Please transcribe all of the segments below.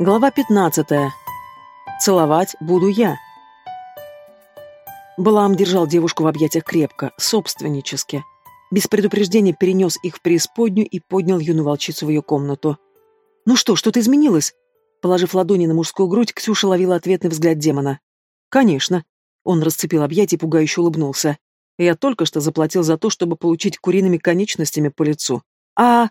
Глава 15. Целовать буду я. Балаам держал девушку в объятиях крепко, собственнически. Без предупреждения перенес их в преисподнюю и поднял юную волчицу в ее комнату. «Ну что, что-то изменилось?» Положив ладони на мужскую грудь, Ксюша ловила ответный взгляд демона. «Конечно». Он расцепил объятия и пугающе улыбнулся. «Я только что заплатил за то, чтобы получить куриными конечностями по лицу. А...»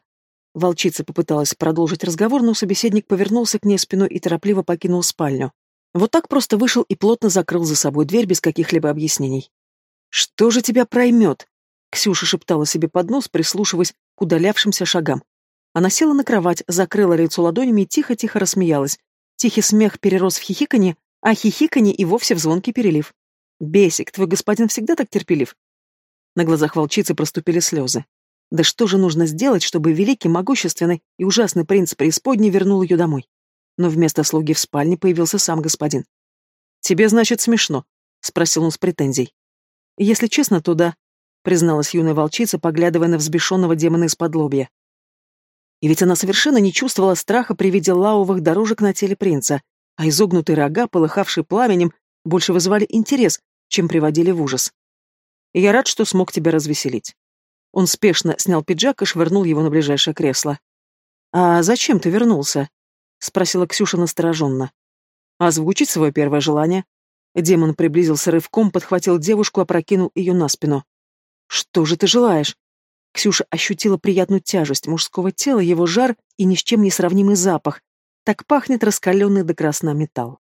Волчица попыталась продолжить разговор, но собеседник повернулся к ней спиной и торопливо покинул спальню. Вот так просто вышел и плотно закрыл за собой дверь без каких-либо объяснений. «Что же тебя проймет?» Ксюша шептала себе под нос, прислушиваясь к удалявшимся шагам. Она села на кровать, закрыла лицо ладонями и тихо-тихо рассмеялась. Тихий смех перерос в хихиканье, а хихиканье и вовсе в звонкий перелив. «Бесик, твой господин всегда так терпелив?» На глазах волчицы проступили слезы. Да что же нужно сделать, чтобы великий, могущественный и ужасный принц преисподней вернул ее домой? Но вместо слуги в спальне появился сам господин. «Тебе, значит, смешно?» — спросил он с претензией. «Если честно, то да», — призналась юная волчица, поглядывая на взбешенного демона из-под лобья. И ведь она совершенно не чувствовала страха при виде лавовых дорожек на теле принца, а изогнутые рога, полыхавшие пламенем, больше вызывали интерес, чем приводили в ужас. Я рад, что смог тебя развеселить. Он спешно снял пиджак и швырнул его на ближайшее кресло. «А зачем ты вернулся?» — спросила Ксюша настороженно. «Озвучить свое первое желание?» Демон приблизился рывком, подхватил девушку, опрокинул ее на спину. «Что же ты желаешь?» Ксюша ощутила приятную тяжесть мужского тела, его жар и ни с чем не сравнимый запах. Так пахнет раскаленный до красна металл.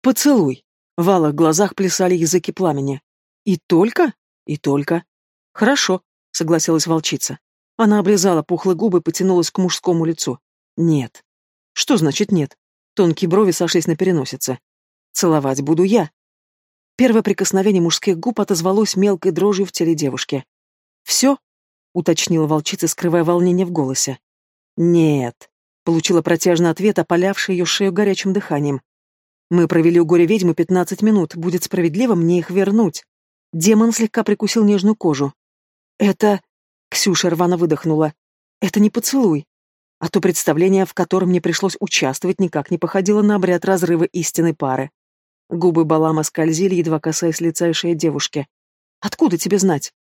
«Поцелуй!» В алых глазах плясали языки пламени. «И только? И только. Хорошо, — согласилась волчица. Она облизала пухлые губы и потянулась к мужскому лицу. «Нет». «Что значит нет?» Тонкие брови сошлись на переносице. «Целовать буду я». Первое прикосновение мужских губ отозвалось мелкой дрожью в теле девушки. «Все?» — уточнила волчица, скрывая волнение в голосе. «Нет», — получила протяжный ответ, опалявший ее шею горячим дыханием. «Мы провели у горя ведьмы пятнадцать минут. Будет справедливо мне их вернуть». Демон слегка прикусил нежную кожу. «Это...» — Ксюша рвано выдохнула. «Это не поцелуй. А то представление, в котором мне пришлось участвовать, никак не походило на обряд разрыва истинной пары. Губы Балама скользили, едва касаясь лица и шеи девушки. «Откуда тебе знать?»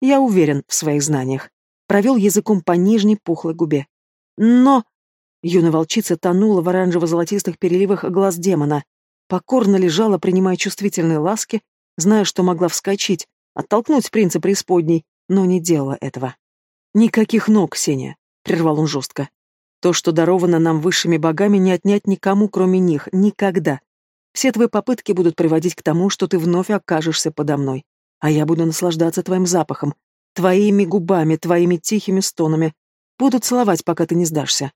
«Я уверен в своих знаниях». Провел языком по нижней пухлой губе. «Но...» Юная волчица тонула в оранжево-золотистых переливах глаз демона. Покорно лежала, принимая чувствительные ласки, зная, что могла вскочить, оттолкнуть принца преисподней, но не делала этого. «Никаких ног, Ксения», — прервал он жестко. «То, что даровано нам высшими богами, не отнять никому, кроме них, никогда. Все твои попытки будут приводить к тому, что ты вновь окажешься подо мной, а я буду наслаждаться твоим запахом, твоими губами, твоими тихими стонами. Буду целовать, пока ты не сдашься».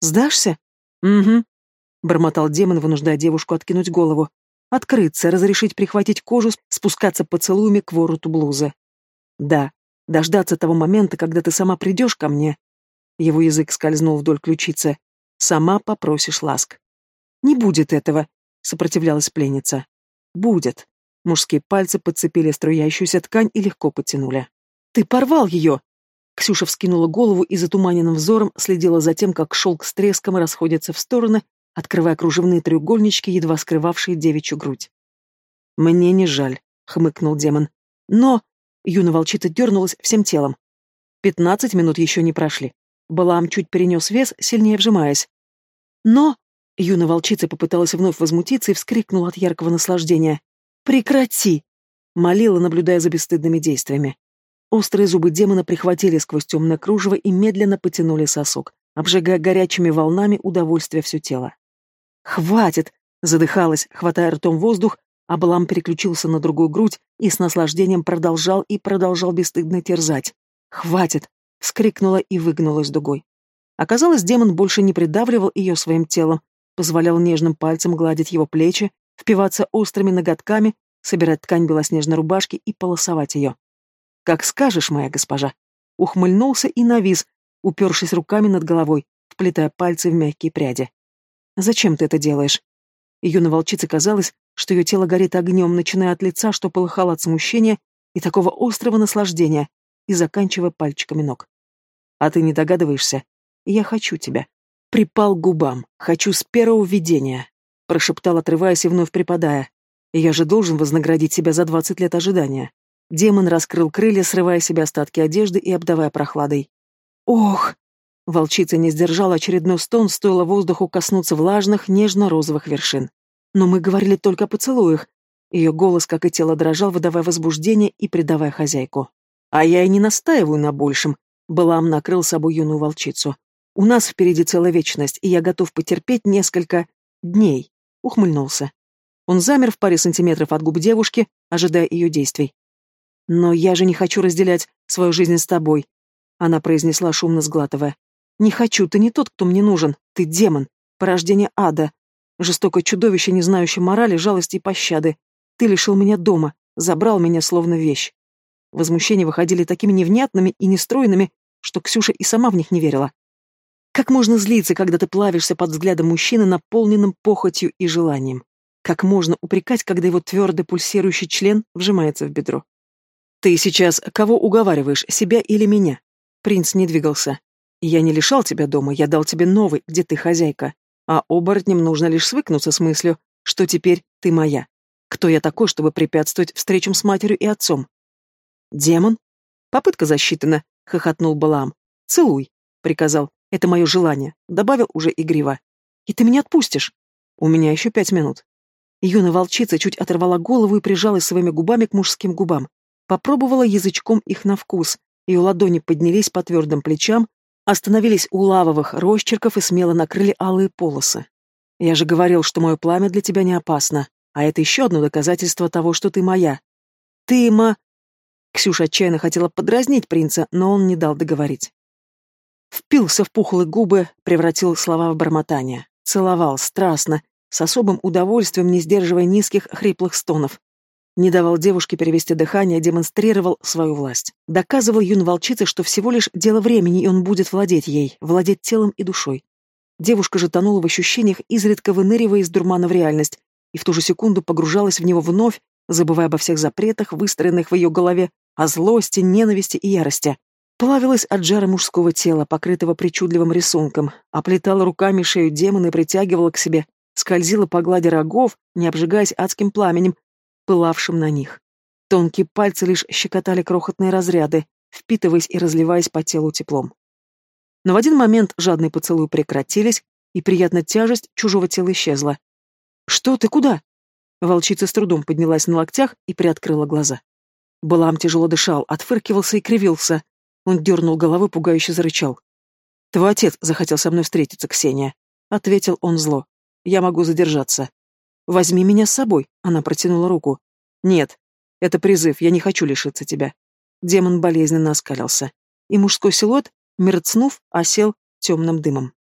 «Сдашься?» «Угу», — бормотал демон, вынуждая девушку откинуть голову. «Открыться, разрешить прихватить кожу, спускаться поцелуями к вороту блузы». «Да, Дождаться того момента, когда ты сама придешь ко мне. Его язык скользнул вдоль ключицы. Сама попросишь ласк. Не будет этого, сопротивлялась пленница. Будет. Мужские пальцы подцепили струящуюся ткань и легко потянули. Ты порвал ее! Ксюша вскинула голову и затуманенным взором следила за тем, как шелк с треском расходится в стороны, открывая кружевные треугольнички, едва скрывавшие девичью грудь. «Мне не жаль», — хмыкнул демон. «Но...» Юна волчица дернулась всем телом. Пятнадцать минут еще не прошли. Балам чуть перенес вес, сильнее вжимаясь. Но... Юна волчица попыталась вновь возмутиться и вскрикнула от яркого наслаждения. «Прекрати!» — молила, наблюдая за бесстыдными действиями. Острые зубы демона прихватили сквозь темное кружево и медленно потянули сосок, обжигая горячими волнами удовольствие все тело. «Хватит!» — задыхалась, хватая ртом воздух, а Балам переключился на другую грудь и с наслаждением продолжал и продолжал бесстыдно терзать. «Хватит!» — вскрикнула и выгнулась дугой. Оказалось, демон больше не придавливал ее своим телом, позволял нежным пальцем гладить его плечи, впиваться острыми ноготками, собирать ткань белоснежной рубашки и полосовать ее. «Как скажешь, моя госпожа!» Ухмыльнулся и навис, упершись руками над головой, вплетая пальцы в мягкие пряди. «Зачем ты это делаешь?» Юной волчице казалось, что ее тело горит огнем, начиная от лица, что полыхало от смущения и такого острого наслаждения, и заканчивая пальчиками ног. «А ты не догадываешься? Я хочу тебя». Припал к губам. Хочу с первого видения. Прошептал, отрываясь и вновь припадая. Я же должен вознаградить себя за двадцать лет ожидания. Демон раскрыл крылья, срывая себе остатки одежды и обдавая прохладой. Ох! Волчица не сдержала очередной стон, стоило воздуху коснуться влажных, нежно-розовых вершин. Но мы говорили только о поцелуях. Ее голос, как и тело, дрожал, выдавая возбуждение и предавая хозяйку. А я и не настаиваю на большем. Балам накрыл собой юную волчицу. У нас впереди целая вечность, и я готов потерпеть несколько дней. Ухмыльнулся. Он замер в паре сантиметров от губ девушки, ожидая ее действий. «Но я же не хочу разделять свою жизнь с тобой», — она произнесла, шумно сглатывая. «Не хочу, ты не тот, кто мне нужен. Ты демон, порождение ада. Жестокое чудовище, не знающее морали, жалости и пощады. Ты лишил меня дома, забрал меня словно вещь». Возмущения выходили такими невнятными и нестройными, что Ксюша и сама в них не верила. Как можно злиться, когда ты плавишься под взглядом мужчины, наполненным похотью и желанием? Как можно упрекать, когда его твердый пульсирующий член вжимается в бедро? «Ты сейчас кого уговариваешь, себя или меня?» Принц не двигался. «Я не лишал тебя дома, я дал тебе новый, где ты хозяйка. А оборотням нужно лишь свыкнуться с мыслью, что теперь ты моя. Кто я такой, чтобы препятствовать встречам с матерью и отцом?» «Демон?» «Попытка засчитана», — хохотнул Балаам. «Целуй», — приказал. «Это мое желание», — добавил уже игриво. «И ты меня отпустишь?» «У меня еще пять минут». Юная волчица чуть оторвала голову и прижалась своими губами к мужским губам. Попробовала язычком их на вкус. Ее ладони поднялись по твердым плечам, остановились у лавовых росчерков и смело накрыли алые полосы. «Я же говорил, что мое пламя для тебя не опасно, а это еще одно доказательство того, что ты моя. Ты, ма...» Ксюша отчаянно хотела подразнить принца, но он не дал договорить. Впился в пухлые губы, превратил слова в бормотание. Целовал страстно, с особым удовольствием, не сдерживая низких, хриплых стонов. Не давал девушке перевести дыхание, демонстрировал свою власть. Доказывал юн волчице, что всего лишь дело времени, и он будет владеть ей, владеть телом и душой. Девушка же тонула в ощущениях, изредка выныривая из дурмана в реальность, и в ту же секунду погружалась в него вновь, забывая обо всех запретах, выстроенных в ее голове, о злости, ненависти и ярости. Плавилась от жара мужского тела, покрытого причудливым рисунком, оплетала руками шею демона и притягивала к себе, скользила по глади рогов, не обжигаясь адским пламенем, пылавшим на них. Тонкие пальцы лишь щекотали крохотные разряды, впитываясь и разливаясь по телу теплом. Но в один момент жадные поцелуи прекратились, и приятная тяжесть чужого тела исчезла. «Что ты, куда?» Волчица с трудом поднялась на локтях и приоткрыла глаза. Балам тяжело дышал, отфыркивался и кривился. Он дернул головой, пугающе зарычал. «Твой отец захотел со мной встретиться, Ксения», — ответил он зло. «Я могу задержаться». «Возьми меня с собой», — она протянула руку. «Нет, это призыв, я не хочу лишиться тебя». Демон болезненно оскалился, и мужской силуэт, мерцнув, осел темным дымом.